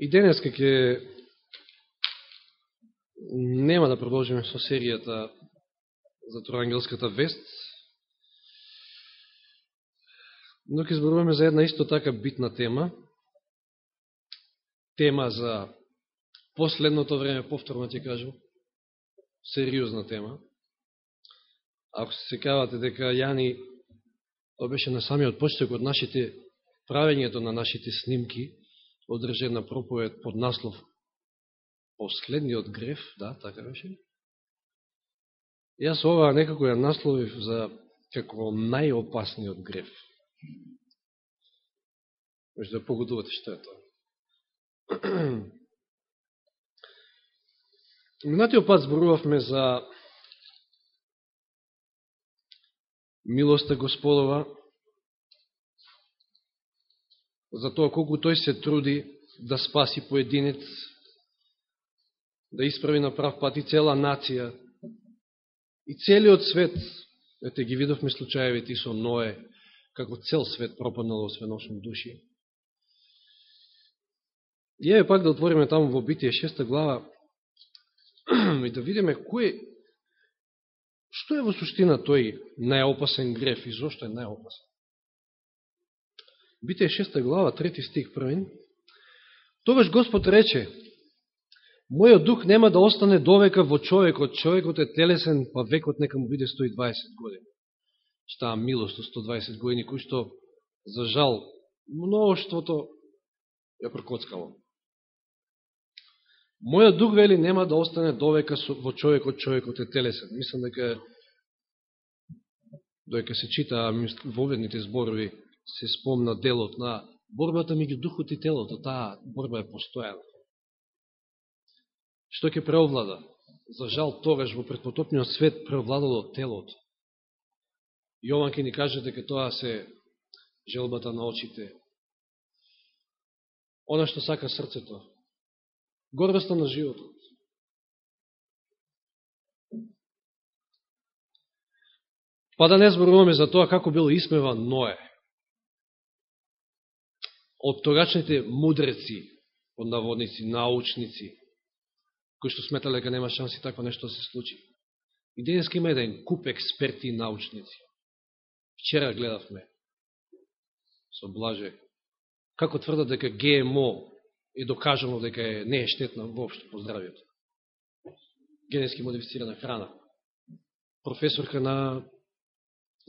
И денес ќе нема да продолжиме со серијата за Турангелската вест, но ќе зборуваме за една исто така битна тема, тема за последното време, повторно ќе кажам, сериозна тема. Ако се секавате дека Јани, тоа беше на самиот почеток од нашите правењето на нашите снимки, одржена проповед под наслов Последниот греф, да, така беше. Јас ова некако ја насловив за како најопасниот греф. Може да погодувате што е тоа. Минатиот пат зборувавме за милоста Господова, за тоа колку тој се труди да спаси поединец, да исправи на прав пат и цела нација, и целиот свет, ете ги видовме случаевите и со Ное, како цел свет пропаднало во души. И еве пак да отвориме таму во Битие шеста глава и да видиме кој што е во суштина тој најопасен греф и зошто е најопасен. Бите 6 глава, 3 стих првин. Тогаш Господ рече, Мојот дух нема да остане довека во човекот, човекот е телесен, па векот нека му биде 120 години. Штаа милост 120 години, кој што, за жал, многоштвото ја прокоцкало. Мојот дух, вели, нема да остане довека во човекот, човекот е телесен. Мислам дека доека се чита воведните зборови се спомна делот на борбата меѓу духот и телото, таа борба е постојана. Што ќе преовлада? За жал тогаш во предпотопниот свет преовладало телото. Јован ќе ни каже дека тоа се желбата на очите. Она што сака срцето. Гордоста на животот. Па да не зборуваме за тоа како бил исмеван Ное од тогачните мудреци, од наводници, научници, кои што сметале дека нема шанси такво нешто да се случи. И денеска има еден куп експерти и научници. Вчера гледавме со Блаже, како тврдат дека ГМО е докажано дека е, не е штетна воопшто по здравјето. Генетски модифицирана храна. Професорка на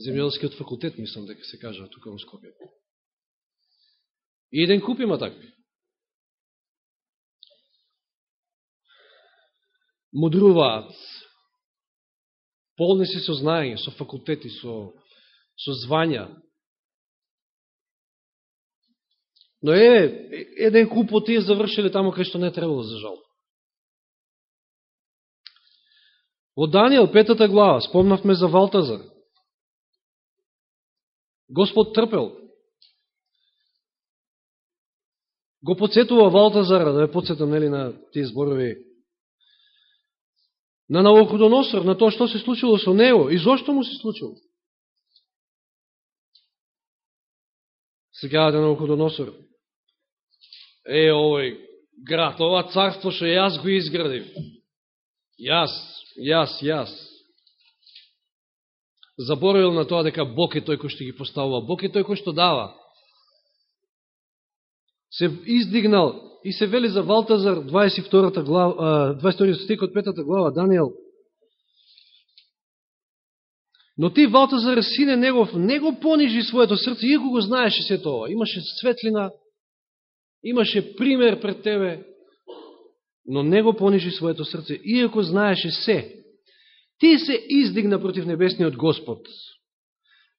земјоделскиот факултет, мислам дека се кажа тука во Скопје. И еден куп има такви. Мудруваат. Полни се со знаење, со факултети, со, со звања. Но е, еден куп од тие завршили тамо кај што не требало за жал. Во Данијел, петата глава, спомнавме за Валтазар. Господ трпел. Го подсетува Валтазара, да ја подсетам нели, на тие зборови, на Навуходоносор, на тоа што се случило со него и зошто му се случило. Сега да Навуходоносор, е, овој град, ова царство што јас го изградив, јас, јас, јас, заборавил на тоа дека Бог е тој кој што ги поставува, Бог е тој кој што дава се издигнал и се вели за Валтазар 22 глава, 22 стих од 5 глава Даниел. Но ти Валтазар сине негов не го понижи своето срце, иако го знаеше се тоа. Имаше светлина, имаше пример пред тебе, но не го понижи своето срце, иако знаеше се. Ти се издигна против небесниот Господ.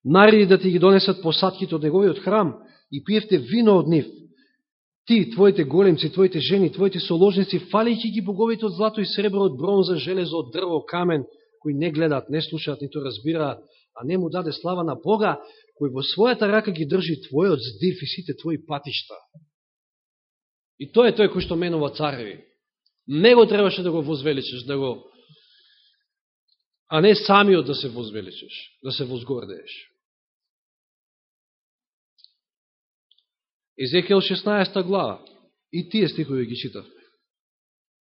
Нареди да ти ги донесат посадките од неговиот храм и пиевте вино од нив ти, твоите големци, твоите жени, твоите соложници, фалијќи ги боговите од злато и сребро, од бронза, железо, од дрво, камен, кои не гледаат, не слушаат, нито разбираат, а не му даде слава на Бога, кој во својата рака ги држи твојот здив и сите твои патишта. И тој е тој кој што менува цареви. Него требаше да го возвеличиш, да го... а не самиот да се возвеличиш, да се возгордееш. Езекијал 16 глава. И тие стихови ги читавме.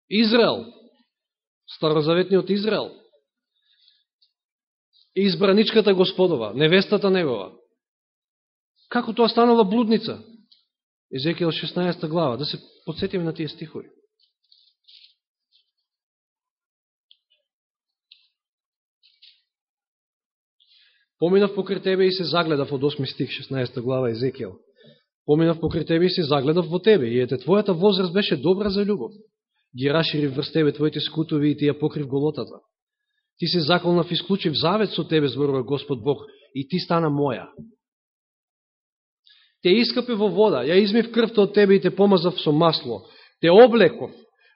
Израел, старозаветниот Израел, избраничката Господова, невестата негова. Како тоа станала блудница? Езекијал 16 глава. Да се подсетиме на тие стихови. Поминав покрај тебе и се загледав од 8 стих 16 глава Езекијал. Поминав покрај тебе и се загледав во тебе, и ете твојата возраст беше добра за љубов. Ги раширив врз тебе твоите скутови и ти ја покрив голотата. Ти се заколнав и склучив завет со тебе, зборува Господ Бог, и ти стана моја. Те искапи во вода, ја измив крвта од тебе и те помазав со масло. Те облеков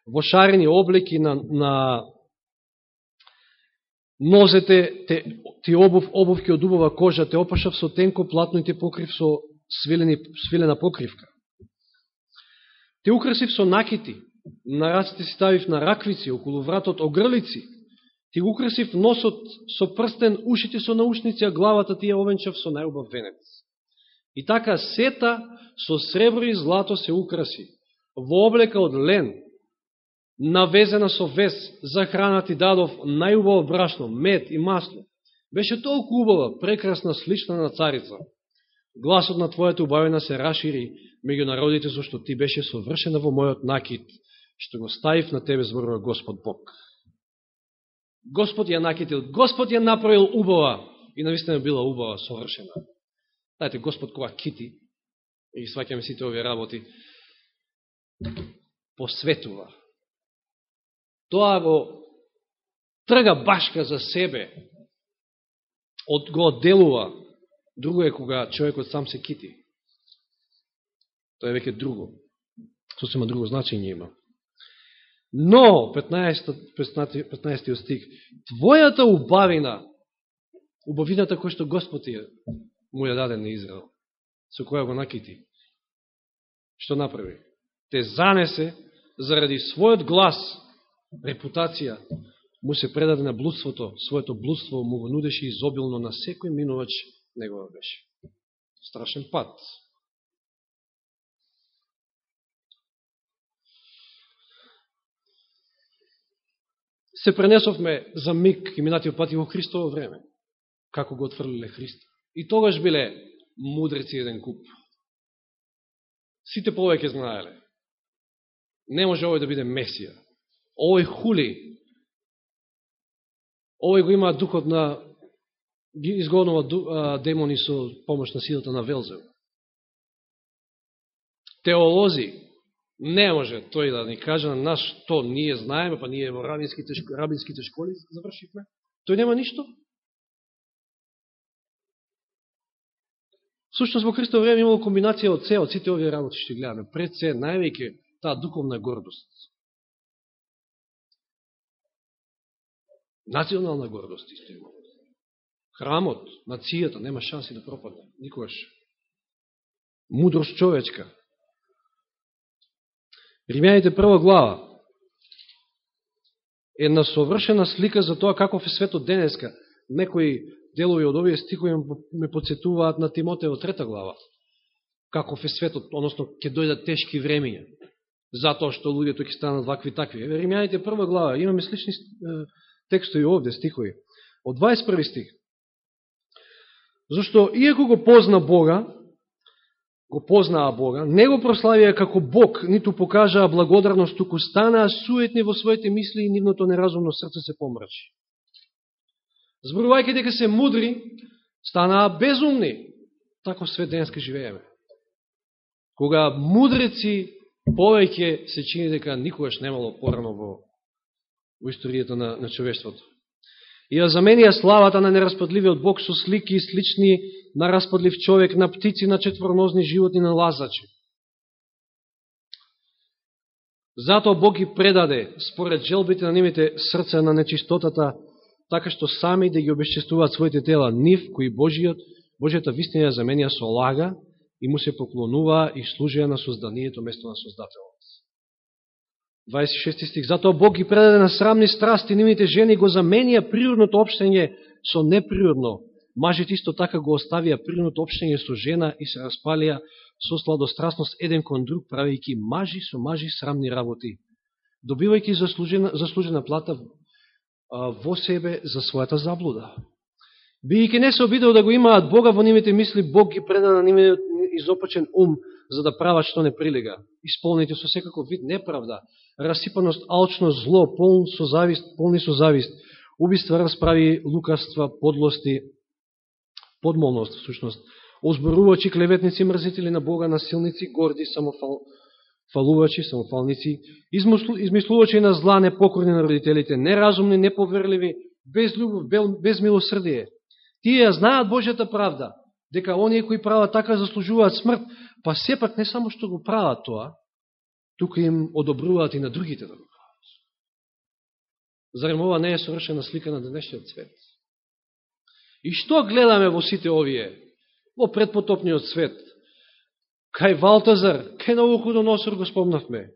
во шарени облеки на, на нозете, те, ти обув, обувки од убава кожа, те опашав со тенко платно и те покрив со свилени, свилена покривка. Те украсив со накити, на раците си ставив на раквици, околу вратот огрлици, ти украсив носот со прстен, ушите со наушници, а главата ти ја овенчав со најубав венец. И така сета со сребро и злато се украси, во облека од лен, навезена со вес, за храна ти дадов најубаво брашно, мед и масло. Беше толку убава, прекрасна, слична на царица. Гласот на Твојата убавина се расшири меѓу народите, зашто Ти беше совршена во мојот накид, што го ставив на Тебе, зборува Господ Бог. Господ ја накитил, Господ ја направил убава и навистина била убава, совршена. Знаете, Господ кога кити, и сваќаме сите овие работи, посветува. Тоа го трга башка за себе, од го одделува. Друго е кога човекот сам се кити. Тоа е веќе друго. Сосема друго значење има. Но, 15, 15, 15 стих, Твојата убавина, убавината која што Господ ја му ја даде на Израел, со која го накити, што направи? Те занесе заради својот глас, репутација, му се предаде на блудството, своето блудство му го нудеше изобилно на секој минувач негова беше. Страшен пат. Се пренесовме за миг и минатиот пати во Христово време, како го отврлиле Христа. И тогаш биле мудреци еден куп. Сите повеќе знаеле. Не може овој да биде Месија. Овој хули. Овој го има духот на изгонува демони со помош на силата на Велзев. Теолози, не може тој да ни каже на нас што ние знаеме, па ние во рабинските, рабинските школи завршивме. Тој нема ништо. Сушност во Христо време имало комбинација од се, од сите овие работи што гледаме. Пред се, највеќе таа духовна гордост. Национална гордост исто. Храмот, нацијата нема шанси да пропадне. Никогаш. Мудрост човечка. Римјаните прва глава е на совршена слика за тоа каков е светот денеска. Некои делови од овие стихови ме подсетуваат на Тимотео трета глава. Каков е светот, односно ќе дојдат тешки времења, затоа што луѓето ќе станат вакви такви. Еве Римјаните прва глава, имаме слични текстови овде, стихови. Од 21 стих. Зашто, иако го позна Бога, го познаа Бога, не го прославија како Бог, ниту покажаа благодарност, туку станаа суетни во своите мисли и нивното неразумно срце се помрачи зборувајќи дека се мудри, станаа безумни. Тако свет денска живееме. Кога мудреци повеќе се чини дека никогаш немало порано во, во историјата на, на човештвото. И ја заменија славата на нераспадливиот Бог со слики и слични на распадлив човек, на птици, на четворнозни животни, на лазачи. Затоа Бог ги предаде, според желбите на нивите срца на нечистотата, така што сами да ги обесчестуваат своите тела нив, кои Божиот, Божијата вистина заменија со лага и му се поклонуваа и служија на созданието место на Создателот. 26 стих. Затоа Бог ги предаде на срамни страсти, нивните жени го заменија природното обштење со неприродно. Мажите исто така го оставија природното обштење со жена и се распалија со сладострастност еден кон друг, правејќи мажи со мажи срамни работи, добивајќи заслужена, заслужена плата во себе за својата заблуда. Бијќи не се обидел да го имаат Бога во нивите мисли, Бог ги преда на нивите изопачен ум, за да прават што не прилега. Исполнете со секаков вид неправда, расипаност, алчност, зло, полн со завист, полни со завист, убиства, расправи, лукавства, подлости, подмолност, всушност, озборувачи, клеветници, мрзители на Бога, насилници, горди, самофал, фалувачи, самофалници, измислувачи на зла, непокорни на родителите, неразумни, неповерливи, без любов, без милосрдие. Тие ја знаат Божјата правда, дека оние кои прават така заслужуваат смрт, па сепак не само што го прават тоа, тука им одобруваат и на другите да го прават. Зарем ова не е совршена слика на денешниот свет? И што гледаме во сите овие, во предпотопниот свет? Кај Валтазар, кај Навуходоносор го спомнавме.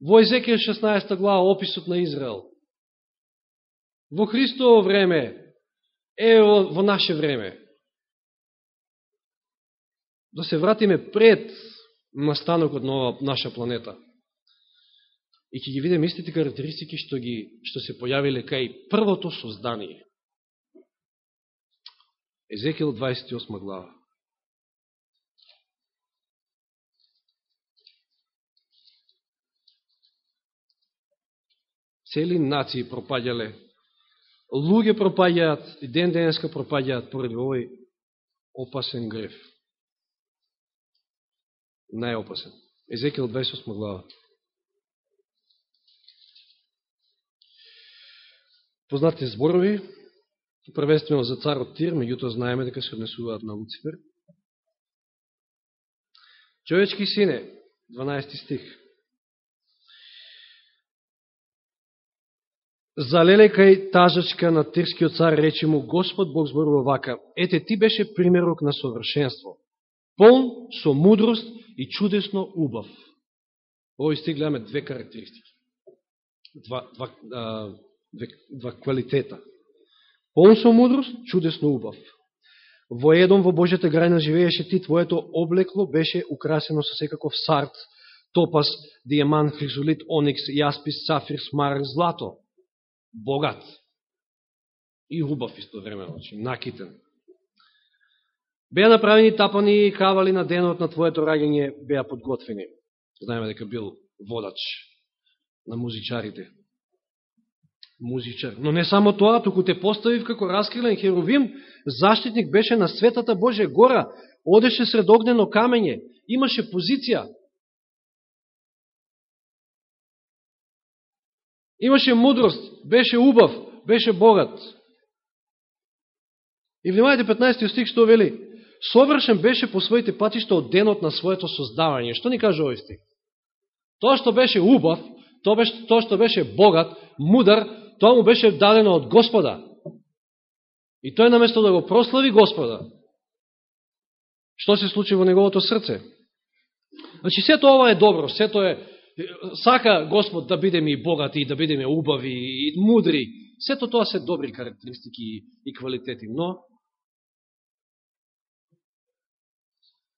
Во Езекија 16 глава описот на Израел. Во Христово време, е во наше време. Да се вратиме пред настанокот на ова наша планета. И ќе ги видим истите карактеристики што ги што се појавиле кај првото создание. Езекил 28 глава. Цели нации пропаѓале, луѓе пропаѓаат и ден денеска пропаѓаат поради овој опасен греф. Најопасен. Езекијал 28 глава. Познати зборови, првествено за царот Тир, меѓутоа знаеме дека се однесуваат на Луцифер. Човечки сине, 12 стих. Залеле кај тажачка на тирскиот цар, речи му, Господ Бог зборува вака, ете ти беше примерок на совршенство, полн со мудрост и чудесно убав. Овој стих гледаме две карактеристики, два, два, а, две, два квалитета. Полн со мудрост, чудесно убав. Во едом во Божјата грајна живееше ти, твоето облекло беше украсено со секаков сарт, топас, диамант, хризолит, оникс, јаспис, сафир, смар, злато. Богат. И убав истовремено, значи, накитен. Беа направени тапани и кавали на денот на твоето раѓање, беа подготвени. Знаеме дека бил водач на музичарите музичар. Но не само тоа, туку те поставив како раскрилен херовим, заштитник беше на светата Божја гора, одеше сред огнено камење, имаше позиција. Имаше мудрост, беше убав, беше богат. И внимајте 15 стих што вели, совршен беше по своите патишта од денот на своето создавање. Што ни каже овој стих? Тоа што беше убав, тоа што беше богат, мудар, тоа му беше дадено од Господа. И тој наместо да го прослави Господа, што се случи во неговото срце? Значи, сето ова е добро, сето е, сака Господ да бидеме и богати, да бидеме убави и мудри. Сето тоа се добри карактеристики и квалитети, но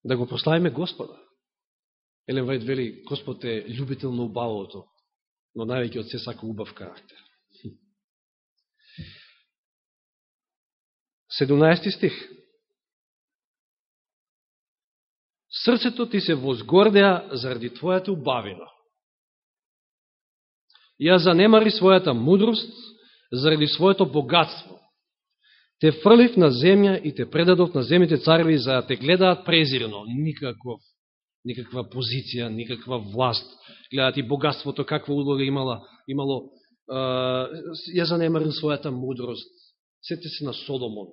да го прославиме Господа. Елен Вајд вели, Господ е любител на убавото, но највеќе од се сака убав карактер. 17 стих. Срцето ти се возгордеа заради твојата убавина. Ја занемари својата мудрост заради своето богатство. Те фрлив на земја и те предадов на земите цареви за да те гледаат презирно. Никаков, никаква позиција, никаква власт. Гледаат и богатството, каква улога имала, имало. Ја занемарил својата мудрост. Сете се на Соломон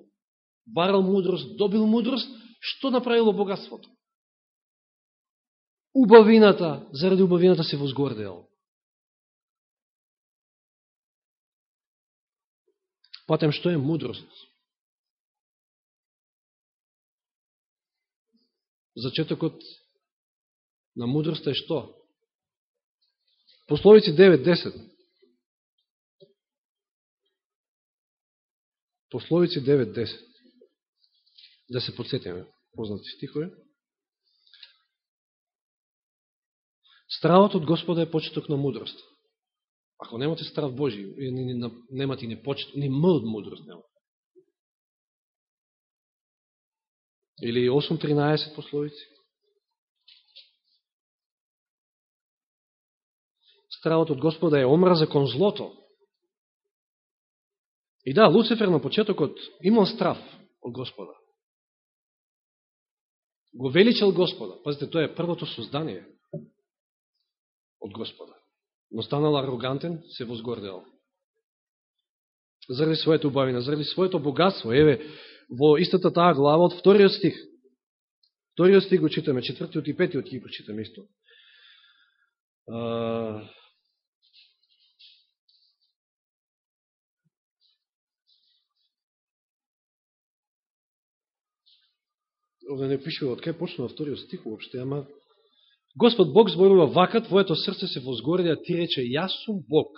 барал мудрост, добил мудрост, што направило богатството? Убавината, заради убавината се возгордел. Потем што е мудрост? Зачетокот на мудроста е што? Пословици 9.10. Пословици 9.10 да се подсетиме познати стихови. Стравот од Господа е почеток на мудрост. Ако немате страв Божи, немате ни почет, ни м од мудрост нема. Или 8.13 пословици. Стравот од Господа е омраза кон злото. И да, Луцифер на почетокот имал страв од Господа. Го величал Господа. Пазите, тоа е првото создание од Господа. Но станал арогантен, се возгордел. Заради своето убавина, заради своето богатство. Еве, во истата таа глава од вториот стих. Вториот стих го читаме, четвртиот и петиот ги прочитаме исто. овде не пишува од кај почнува вториот стих уопште, ама Господ Бог зборува вака, твоето срце се возгори, ти рече, јас сум Бог.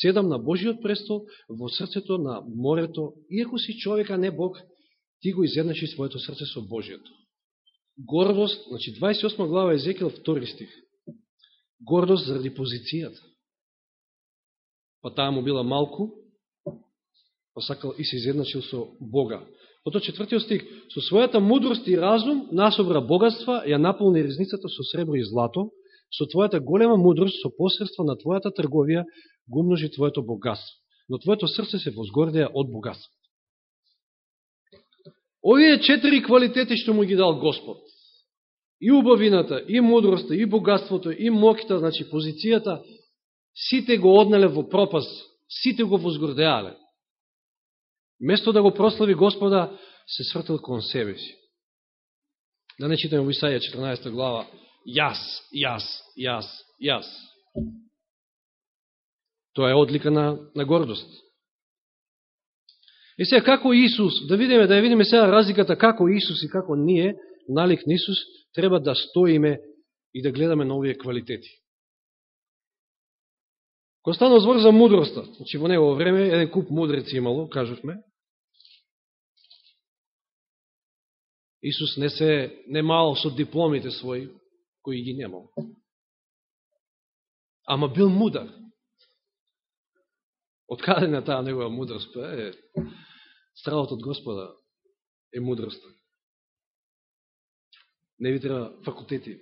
Седам на Божиот престол во срцето на морето, иако си човека не Бог, ти го изеднаши своето срце со Божиото. Гордост, значи 28 глава Езекил, 2 стих. Гордост заради позицијата. Па таа му била малку, па сакал и се изедначил со Бога. Па Пото четвртиот стих, со својата мудрост и разум насобра богатства, ја наполни резницата со сребро и злато, со твојата голема мудрост, со посредство на твојата трговија, го умножи твоето богатство. Но твоето срце се возгордеа од богатството. Овие четири квалитети што му ги дал Господ, и убавината, и мудроста, и богатството, и моките, значи позицијата, сите го однеле во пропаст, сите го возгордеале. Место да го прослави Господа, се свртил кон себе си. Да не читаме во Исаија 14 глава. Јас, јас, јас, јас. Тоа е одлика на, на гордост. И сега, како Исус, да видиме, да ја видиме сега разликата како Исус и како ние, налик на Исус, треба да стоиме и да гледаме на овие квалитети. Кога станува збор за мудроста, значи во него време еден куп мудреци имало, кажувме, Исус не се немал со дипломите своји, кои ги немал. Ама бил мудар. Од каде на таа негова мудрост? Па е, стравот од Господа е мудрост. Не ви треба факултети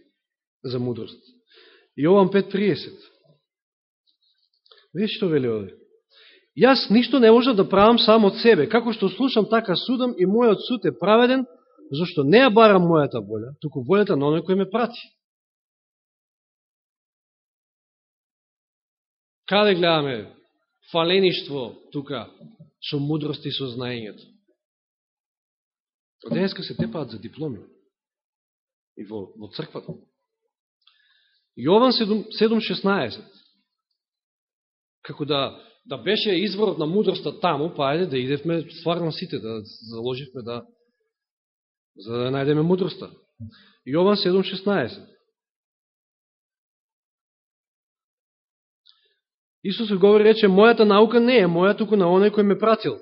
за мудрост. Јован 5.30. Вие што вели овде? Јас ништо не можам да правам сам од себе. Како што слушам, така судам и мојот суд е праведен, зашто не ја барам мојата воля, туку волјата на оној кој ме прати. Каде гледаме фалеништво тука со мудрост и со знаењето? Денеска се тепаат за дипломи и во, во црквата. Јован 7.16 како да, да беше изворот на мудроста таму, па ајде да идевме стварно сите, да заложивме да за да најдеме мудроста. Јован 7.16 Исус говори, рече, мојата наука не е моја, туку на оној кој ме пратил.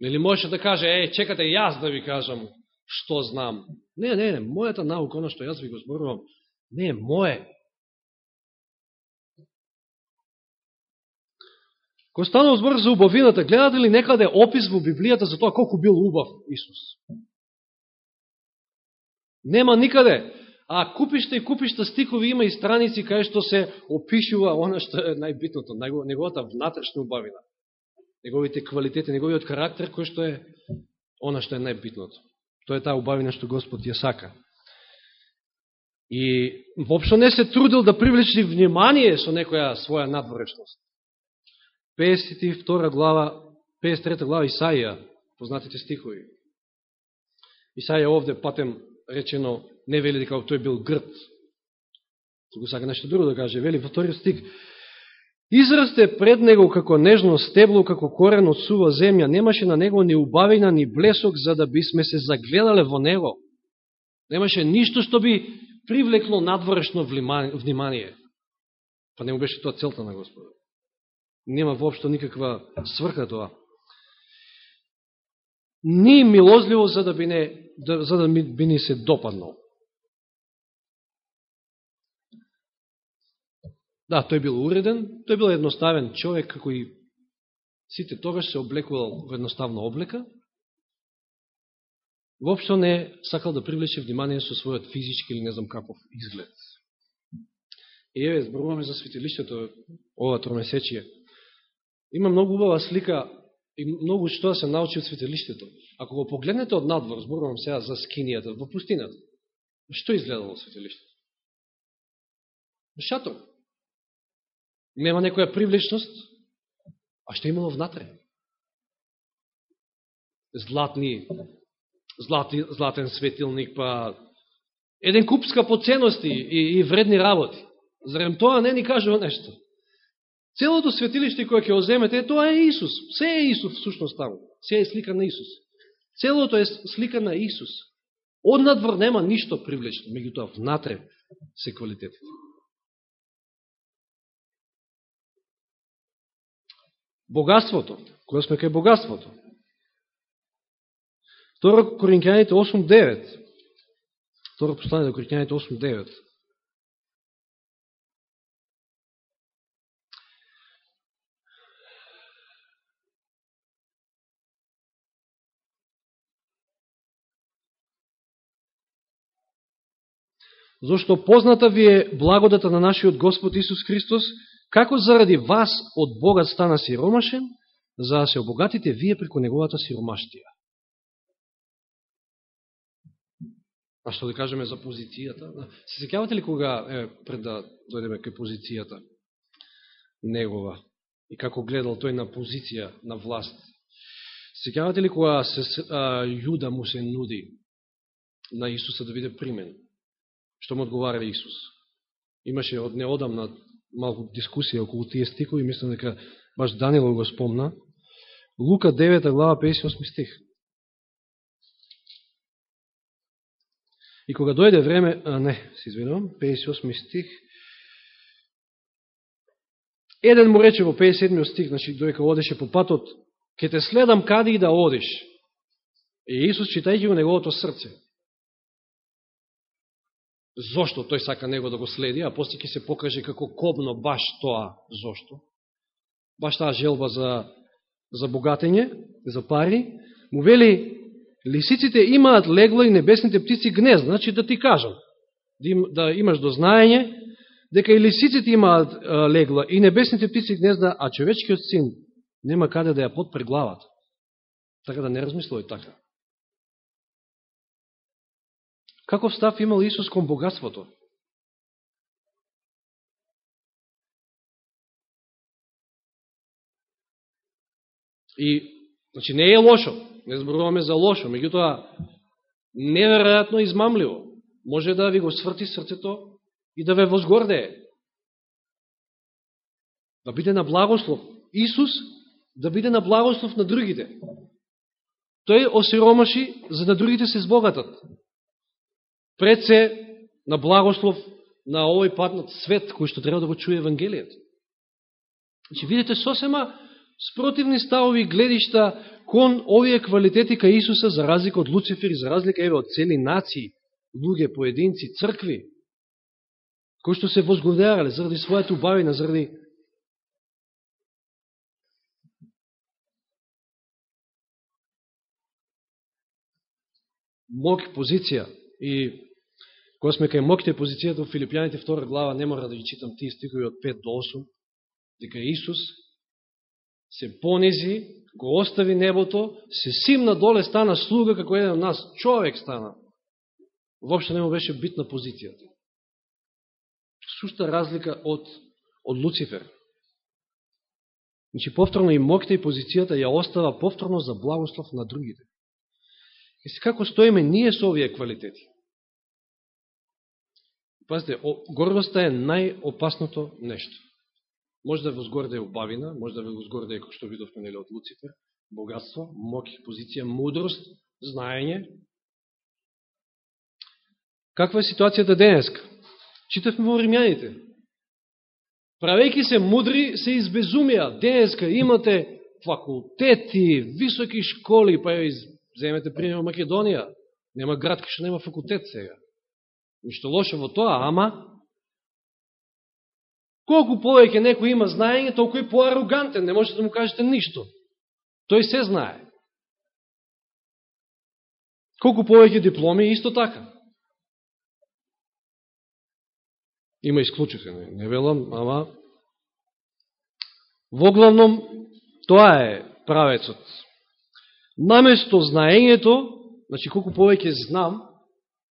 Нели можеше да каже, е, чекате јас да ви кажам што знам. Не, не, не, мојата наука, оно што јас ви го зборувам, не е моје. Кој станува збор за убавината, гледате ли некаде опис во Библијата за тоа колку бил убав Исус? Нема никаде. А купиште и купиште стихови има и страници кај што се опишува оно што е најбитното, неговата внатрешна убавина, неговите квалитети, неговиот карактер кој што е оно што е најбитното. Тоа е таа убавина што Господ ја сака. И вопшто не се трудил да привлечи внимание со некоја своја надворешност. 52 глава, 53 глава Исаија, познатите стихови. Исаја овде патем речено, не вели дека тој бил грд. Туку сака нешто друго да каже. Вели во вториот стик, Израсте пред него како нежно стебло, како корен од сува земја. Немаше на него ни убавина, ни блесок, за да бисме се загледале во него. Немаше ништо што би привлекло надворешно внимание. Па не му беше тоа целта на Господа. Нема воопшто никаква сврха тоа ни милозливо за да би, не, да, за да би ни се допаднал. Да, тој бил уреден, тој бил едноставен човек, како и сите тогаш се облекувал во едноставна облека. Вопшто не сакал да привлече внимание со својот физички или не знам каков изглед. И еве, зборуваме за светилиштето ова тромесечие. Има многу убава слика и многу што да се научи од светилиштето. Ако го погледнете од надвор, зборувам сега за скинијата, во пустината, што изгледало светилиштето? Шатор. Нема некоја привлечност, а што имало внатре? Златни, злати, златен светилник, па еден куп скапоценности и, и вредни работи. Зарем тоа не ни кажува нешто? Целото светилиште кое ќе оземете, тоа е Исус. Се е Исус всушност таму. Се е слика на Исус. Целото е слика на Исус. Од надвор нема ништо привлечно, меѓутоа внатре се квалитетите. Богатството. кога сме кај богатството? Второ Коринќаните 8.9. Второ послание до Коринќаните 8.9. Зошто позната ви е благодата на нашиот Господ Исус Христос, како заради вас од Богат стана сиромашен, за да се обогатите вие преко неговата сиромаштија. А што да кажеме за позицијата? Се секјавате ли кога, е, пред да дојдеме кај позицијата негова и како гледал тој на позиција на власт? Се Секјавате ли кога се, а, Јуда му се нуди на Исуса да биде примен? што му одговара Исус. Имаше од неодамна малку дискусија околу тие стикови, мислам дека баш Данило го спомна. Лука 9 глава 58 стих. И кога дојде време, а не, се извинувам, 58 стих, еден му рече во 57 стих, значи дојка одеше по патот, ќе те следам каде и да одиш. И Исус, читајќи го неговото срце, зошто тој сака него да го следи, а после ќе се покаже како кобно баш тоа зошто. Баш таа желба за, за богатење, за пари, му вели, лисиците имаат легло и небесните птици гнезд, значи да ти кажам, да, им, да имаш дознаење, дека и лисиците имаат легла и небесните птици гнезда, а човечкиот син нема каде да ја подпре главата. Така да не размислувај така. Каков став имал Исус кон богатството? И, значи, не е лошо, не зборуваме за лошо, меѓутоа, неверојатно измамливо. Може да ви го сврти срцето и да ве возгордее. Да биде на благослов. Исус да биде на благослов на другите. Тој осиромаши за да другите се збогатат пред се на благослов на овој патнат свет, кој што треба да го чуе Евангелијата. Значи, видите сосема спротивни ставови гледишта кон овие квалитети кај Исуса за разлика од Луцифер и за разлика еве од цели нации, луѓе, поединци, цркви, кои што се возгодеарале заради својата убавина, заради мок позиција и Кога сме кај моките позицијата во Филипјаните 2 глава, не мора да ги читам тие стикови од 5 до 8, дека Исус се понизи, го остави небото, се симна доле, стана слуга како еден од нас, човек стана. Вопшто не му беше битна позицијата. Сушта разлика од, од Луцифер. Значи, повторно и моките и позицијата ја остава повторно за благослов на другите. И како стоиме ние со овие квалитети? Пазите, гордоста е најопасното нешто. Може да возгорде убавина, може да возгорде, како што видовме нели од Луцифер, богатство, моки, позиција, мудрост, знаење. Каква е ситуацијата денеска? Читавме во Римјаните. Правејки се мудри, се избезумија. Денеска имате факултети, високи школи, па ја земете пример Македонија. Нема град што нема факултет сега. Ништо лошо во тоа, ама Колку повеќе некој има знаење, толку и поарогантен, не можете да му кажете ништо. Тој се знае. Колку повеќе дипломи, исто така. Има исклучите, не велам, ама во главном тоа е правецот. Наместо знаењето, значи колку повеќе знам,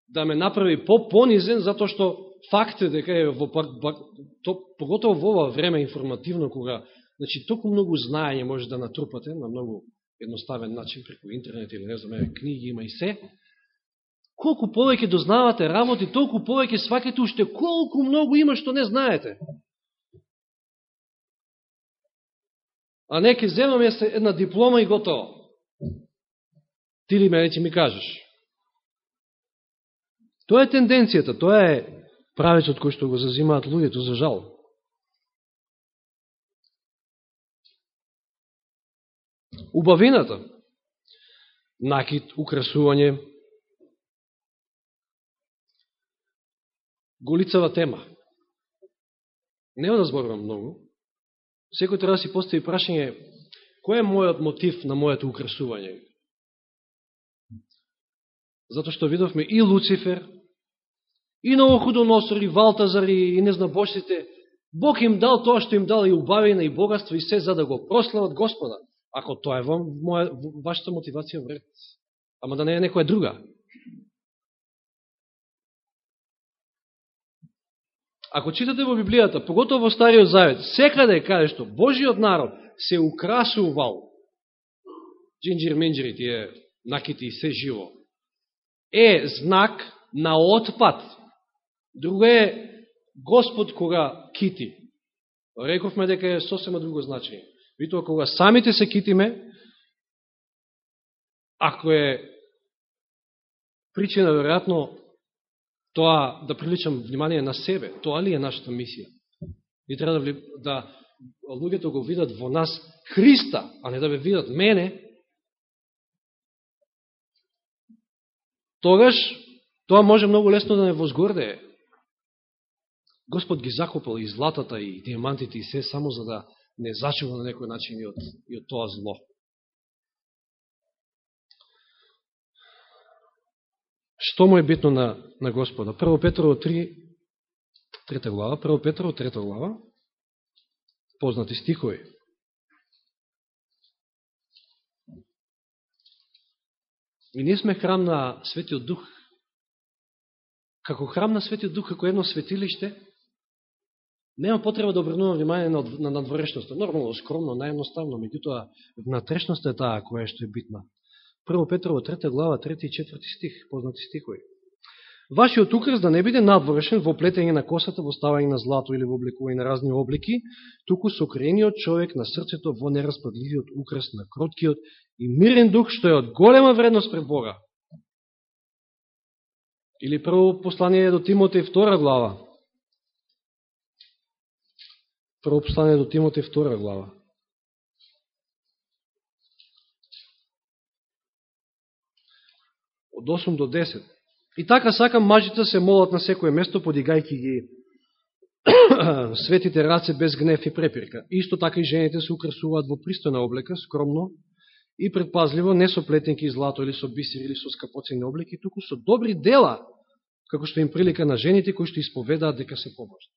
да ме направи по-понизен, затоа што факт е дека е во, то, поготово во ова време информативно, кога значи, толку многу знаење може да натрупате на многу едноставен начин, преку интернет или не знам, книги има и се, колку повеќе дознавате работи, толку повеќе свакате уште колку многу има што не знаете. А не ке земам една диплома и готово. Ти ли мене ќе ми кажеш? Тоа е тенденцијата, тоа е правецот кој што го зазимаат луѓето за жал. Убавината, накид, украсување, голицава тема. Нема да зборувам многу. Секој треба да си постави прашање, кој е мојот мотив на моето украсување? Зато што видовме и Луцифер, и Новохудоносор, и не и бошите, Бог им дал тоа што им дал и убавина, и богатство, и се за да го прослават Господа. Ако тоа е вам, моја, вашата мотивација вред. Ама да не е некоја друга. Ако читате во Библијата, поготово во Стариот Завет, секаде е каде што Божиот народ се украсувал, джинджир-менджири, тие накити и се живо, е знак на отпад. Друго е Господ кога кити. Рековме дека е сосема друго значење. Витоа кога самите се китиме, ако е причина, веројатно, тоа да приличам внимание на себе, тоа ли е нашата мисија? И треба да, да луѓето го видат во нас Христа, а не да ве видат мене, тогаш тоа може многу лесно да не возгордее. Господ ги закупал и златата, и диамантите, и се, само за да не зачува на некој начин и од, и од тоа зло. Што му е битно на, на Господа? Прво Петрово 3, трета глава, Прво Петрово, трета глава, познати стихови. И ние сме храм на Светиот Дух. Како храм на Светиот Дух, како едно светилиште, нема потреба да обрнувам внимание на, на надворешноста. Нормално, скромно, наједноставно, меѓутоа, внатрешноста е таа која што е битна. Прво Петрово, трета глава, трети и четврти стих, познати стихови. Вашиот украс да не биде надворешен во плетење на косата, во ставање на злато или во облекување на разни облики, туку сокрениот човек на срцето во нераспадливиот украс на кроткиот и мирен дух, што е од голема вредност пред Бога. Или прво послание до Тимотеј, втора глава. Прво послание до тимоте втора глава. Од 8 до 10. И така сакам мажите се молат на секое место, подигајки ги светите раце без гнев и препирка. Исто така и жените се украсуваат во пристојна облека, скромно, и предпазливо, не со плетенки злато или со бисер или со скапоцени облеки, туку со добри дела, како што им прилика на жените кои што исповедаат дека се побожни.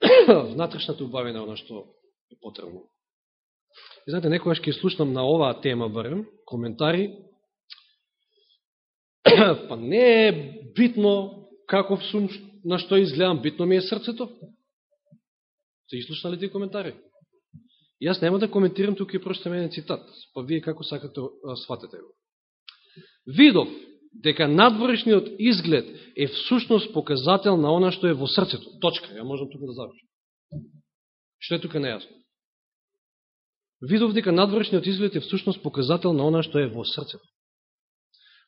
Внатрешната убавина оно што е потребно. И знаете, некојаш ќе слушнам на оваа тема, барем, коментари, па не е битно каков сум, на што изгледам, битно ми е срцето. Се изслушнали тие коментари? Јас нема да коментирам туку и просто мене цитат, па вие како сакате сватете го. Видов дека надворешниот изглед е всушност показател на она што е во срцето. Точка, ја можам тука да завршам. Што е тука нејасно? Видов дека надворешниот изглед е всушност показател на она што е во срцето.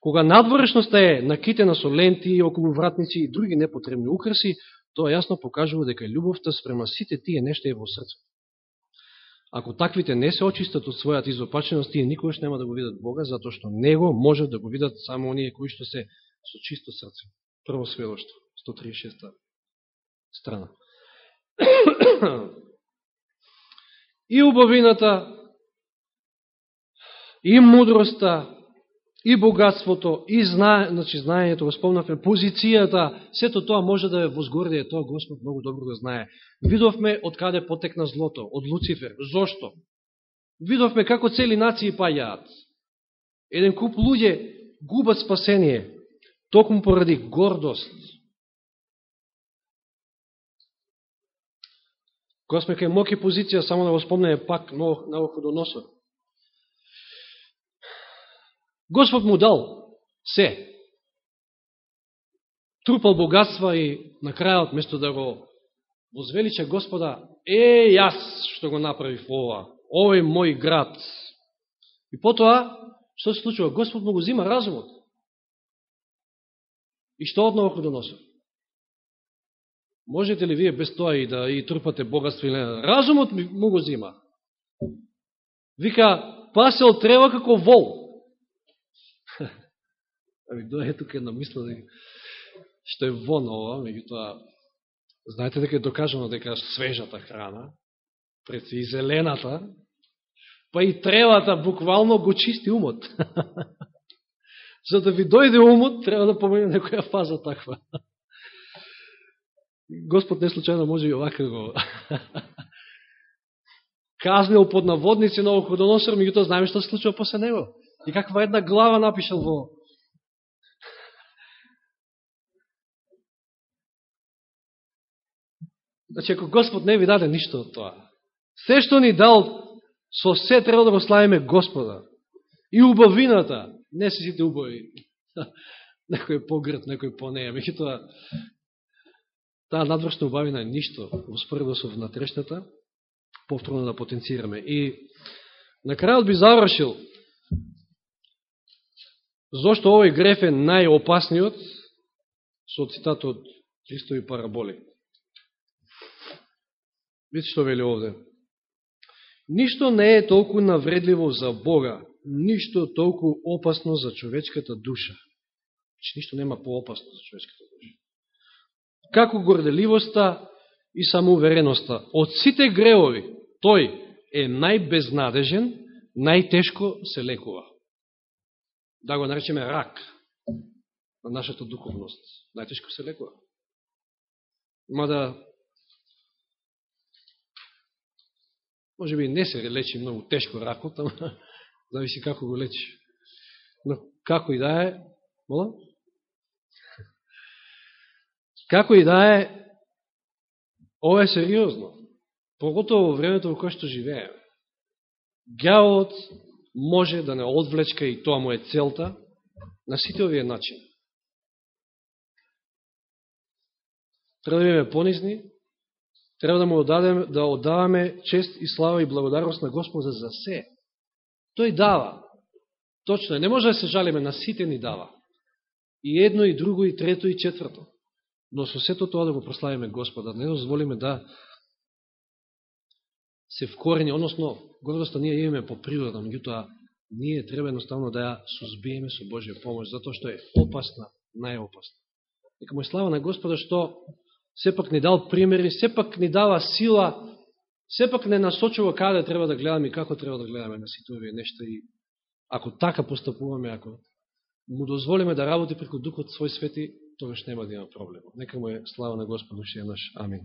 Кога надворешноста е накитена со ленти, околу вратници и други непотребни украси, тоа јасно покажува дека љубовта спрема сите тие нешта е во срцето. Ако таквите не се очистат од својата изопаченост, тие никогаш нема да го видат Бога, затоа што Него може да го видат само оние кои што се со чисто срце. Прво сведоштво, 136 страна. и убавината, и мудроста, и богатството, и знае, значи, знаењето, го спомнавме, позицијата, сето тоа може да е возгордие, тоа Господ многу добро го знае. Видовме од каде потекна злото, од Луцифер. Зошто? Видовме како цели нации пајаат. Еден куп луѓе губат спасение, токму поради гордост. Кога сме кај моки позиција, само да го спомнеме пак Навуходоносор. Господ му дал се. Трупал богатства и на крајот, место да го возвелича Господа, е, јас што го направив ова, овој мој град. И потоа, што се случува? Господ му го зима разумот. И што одново го Навуходоносор? Можете ли вие без тоа и да и трупате богатство или не? Разумот му го зима. Вика, пасел трева како вол. Ами дојде тука една мисла што е вон ова, меѓутоа знаете дека е докажано дека свежата храна, преци и зелената, па и тревата буквално го чисти умот. За да ви дојде умот, треба да помене некоја фаза таква. Господ не случайно може и овака го казнил под наводници на Охудоносор, меѓутоа знаеме што се случува после него. И каква една глава напишал во Значи, ако Господ не ви даде ништо од тоа, се што ни дал, со се треба да го славиме Господа. И убавината, не се сите убави. Некој е погрд, некој по неја. Меѓутоа, таа надвршна убавина е ништо во споредба со внатрешната, повторно да потенцираме. И на крајот би завршил зошто овој греф е најопасниот со цитатот од Христови параболи. Видите што вели овде. Ништо не е толку навредливо за Бога, ништо толку опасно за човечката душа. Значи, ништо нема поопасно за човечката душа. Како горделивоста и самоувереноста. Од сите греови, тој е најбезнадежен, најтешко се лекува. Да го наречеме рак на нашата духовност. Најтешко се лекува. Мада Може би не се лечи многу тешко ракот, ама зависи како го лечи. Но како и да е, мола? Како и да е, ова е сериозно. Поготово во времето во кое што живееме. Гјавот може да не одвлечка и тоа му е целта на сите овие начини. Треба да бидеме понизни, треба да му одадеме, да одаваме чест и слава и благодарност на Господа за се. Тој дава. Точно е. Не може да се жалиме на сите ни дава. И едно, и друго, и трето, и четврто. Но со сето тоа да го прославиме Господа, не дозволиме да се вкорени, односно, гордоста ние имаме по природа, меѓутоа, ние треба едноставно да ја сузбиеме со Божија помош, затоа што е опасна, најопасна. Нека му слава на Господа што сепак ни дал примери, сепак ни дава сила, сепак не насочува каде треба да гледаме и како треба да гледаме на сите овие нешта и ако така постапуваме, ако му дозволиме да работи преку Духот свој свети, тогаш нема да има проблем. Нека му е слава на Господу, ще е наш. Амин.